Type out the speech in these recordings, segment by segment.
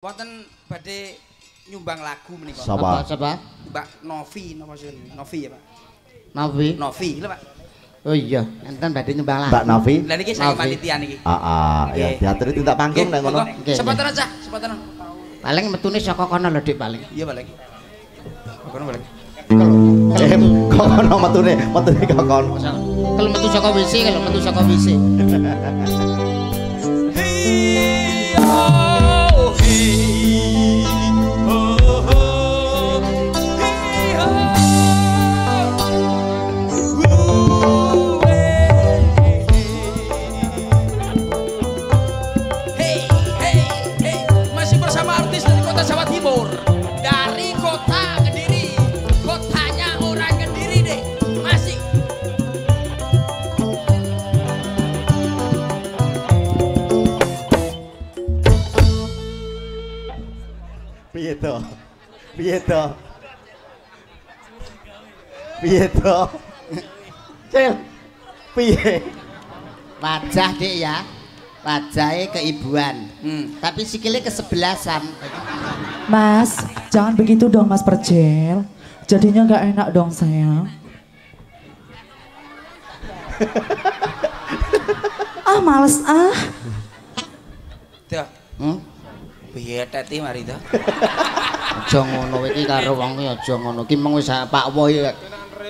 Wonten badhe nyumbang lagu menika. Sapa? Sapa? Mbak Novi napa jenenge? Novi ya, Pak. Novi. Novi lho, Pak. Oh iya, enten badhe nyembah lah. Mbak Novi. Lah niki saya Novi. panitia niki. Ah, ah, ya Nggih. diaturi tindak panggung nang ngono. Sepoten aja, sepoten. Paling metune saka kono lho Dik paling. Iya, balik. Kono balik. Eh, kok ono metune, metune kok kono. Kalau metu saka WC, kalau metu saka WC. Hey, Piye to? Piye to? Piye to? Cil. Piye? Wajah Dik ya. Wajahnya keibuan. Hmm. Tapi sikilnya kesebelasan. Mas, jangan begitu dong Mas Perjel. Jadinya nggak enak dong sayang. ah males ah. Tuh, Hmm? Piye teti mari tuh. Aja ngono iki karo wong iki aja ngono. Ki mung wis Pak Woy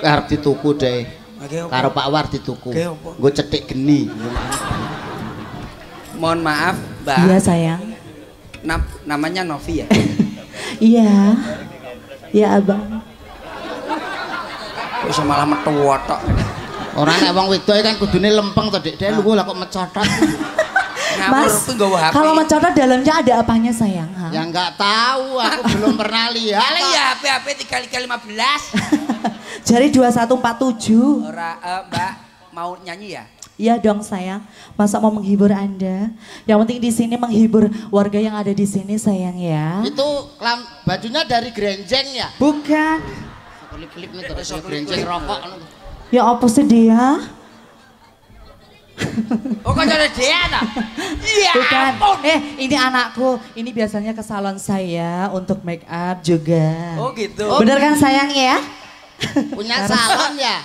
arep dituku deh. Karo Pak War dituku. Nggo cetik geni. Mohon maaf, Mbak. Iya sayang. Nam- namanya Novi ya? Iya. Iya abang. Kok malah metu tok. Ora nek wong wedok kan kudune lempeng to Dik. Dek lu lah kok mecotot. Mas, kalau mencotot dalamnya ada apanya sayang? Ha? ya enggak tahu, aku belum pernah lihat. Kali ya HP HP dikali kali 15. Jari 2147. Ora eh, Mbak mau nyanyi ya? Iya dong sayang. Masa mau menghibur Anda? Yang penting di sini menghibur warga yang ada di sini sayang ya. Itu lam, bajunya dari Grenjeng ya? Bukan. Klip-klip nih terus Grenjeng rokok. Ya apa sih dia? Oh ada dia ta? Iya. Bukan. ampun. Eh, ini anakku. Ini biasanya ke salon saya untuk make up juga. Oh gitu. Bener kan sayang ya? Punya salon ya?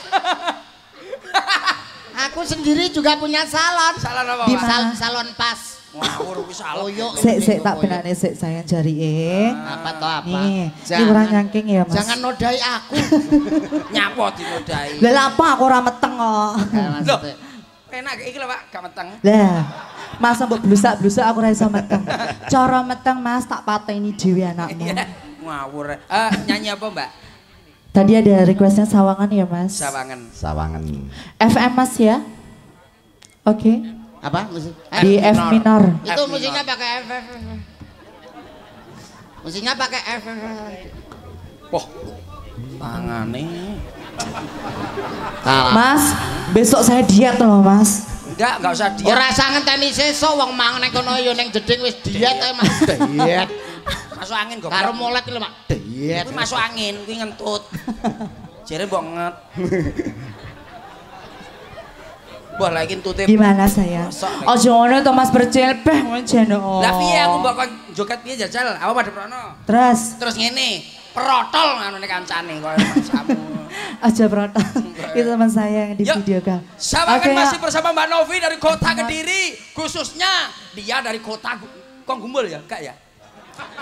Aku sendiri juga punya salon. Salah apa, Di? Sal- salon pas. Ngawur wis salah. Koyo. Sik, sik, tak benar nih, sik sayang jari eh. Apa toh apa? Nih, ini kurang nyangking ya mas. Jangan nodai aku. Nyapot dinodai. Lah apa aku ora meteng kok. Eh, Enak iki lho Pak, gak meteng. Lah, masa mbok blusak-blusak aku ora iso meteng. Cara meteng Mas tak pateni dhewe anakmu. Iya. Ngawur. Eh nyanyi apa, Mbak? Tadi ada requestnya sawangan ya Mas. Sawangan. Sawangan. FM Mas ya. Oke. Apa? Musik? Di F minor. Itu F musiknya minor. pakai F. F, F. Musiknya pakai F. Poh. Tangane. Kalah. Mas, besok saya diet loh Mas. Enggak, enggak usah dia. Ora usah ngenteni sesuk wong mangan ning kono ya ning jeding wis diet ae Mas. Diet. Masuk angin kok. Karo molet lho Mak. Diet. Kuwi masuk angin, kuwi ngentut. Jere mbok nget. Wah, lagi entute. Gimana saya? Ojo ngono to Mas bercel peh ngono. Lah piye aku mbok kon joget piye jajal? Apa pada prono? Terus Terus ngene, perotol ngono nek kancane koyo kamu. aja protes. Itu teman saya yang di Yuk. video kan. Sawangan Oke, masih ya. bersama Mbak Novi dari kota Kediri, khususnya dia dari kota Gu- Konggumbul ya, enggak ya?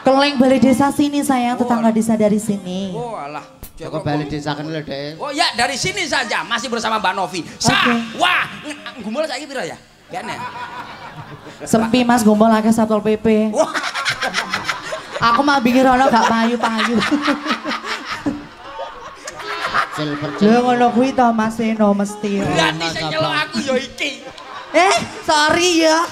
Keleng balai desa sini sayang, tetangga Oh. desa dari sini. Oh alah. Joko balik desa kan lho Dek. Oh ya dari sini saja masih bersama Mbak Novi. Oke. wah, gumbul saiki piro ya? Ya? Sepi Mas gombol akeh Satpol PP. Aku mah bingung ono gak payu-payu. Percil percil. Lho ngono kuwi to Mas Eno mesti. berarti sing nyelok aku ya iki. Eh, sorry ya.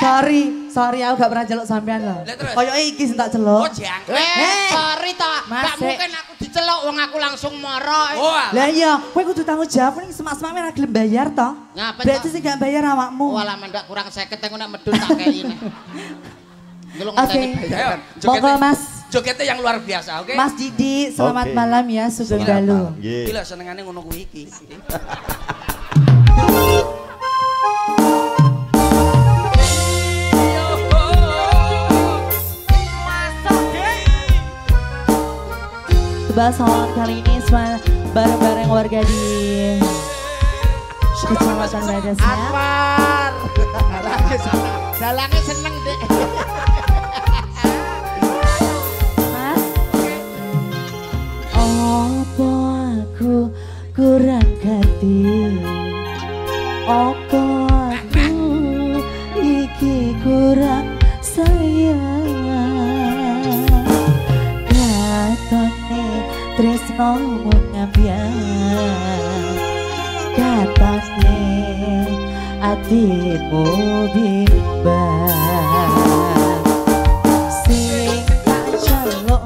Sorry, sorry aku gak pernah celuk sampean terus? Koyo iki sing tak Oh, celuk. jangkrik. Eh, sorry toh. Mas, Gak mungkin aku diceluk wong aku langsung moro. Oh. Lah iya, kowe kudu tanggung jawab ning semak-semak ora gelem bayar to. Ngapa, Berarti Cok? sing gak bayar awakmu. Walah mendak kurang 50 engko nek medun tak kei lho Oke. bayaran. Monggo Mas. Jogetnya yang luar biasa, oke? Mas Didi, selamat Oke. malam ya Sugeng Dalu. Nggih. Gila senengane ngono kuwi iki. Bebas Holland kali ini bareng-bareng warga di Kecamatan Badasnya. Anwar. Dalangnya seneng deh. pasti hatiku bimbang Sing tak jalan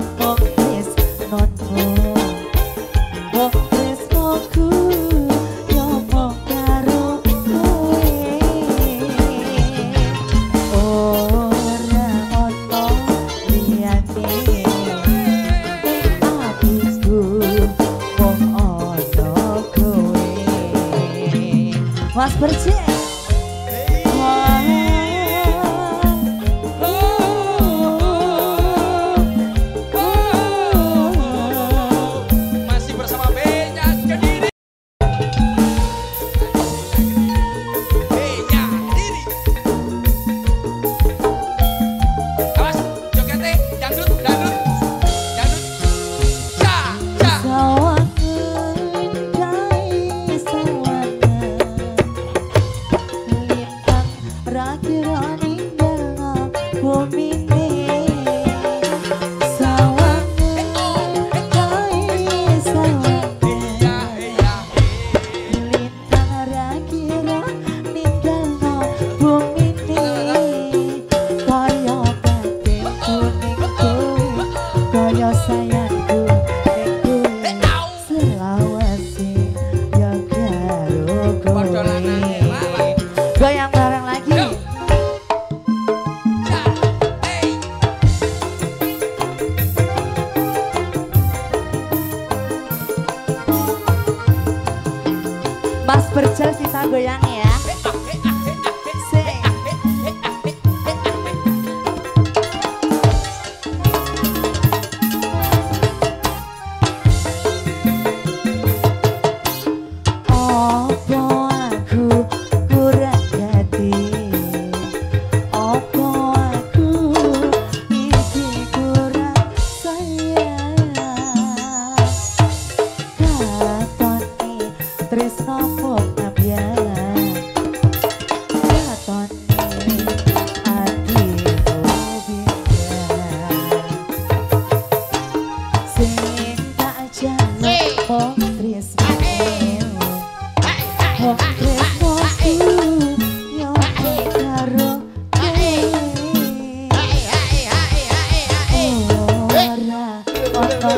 berjaya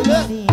Nerede?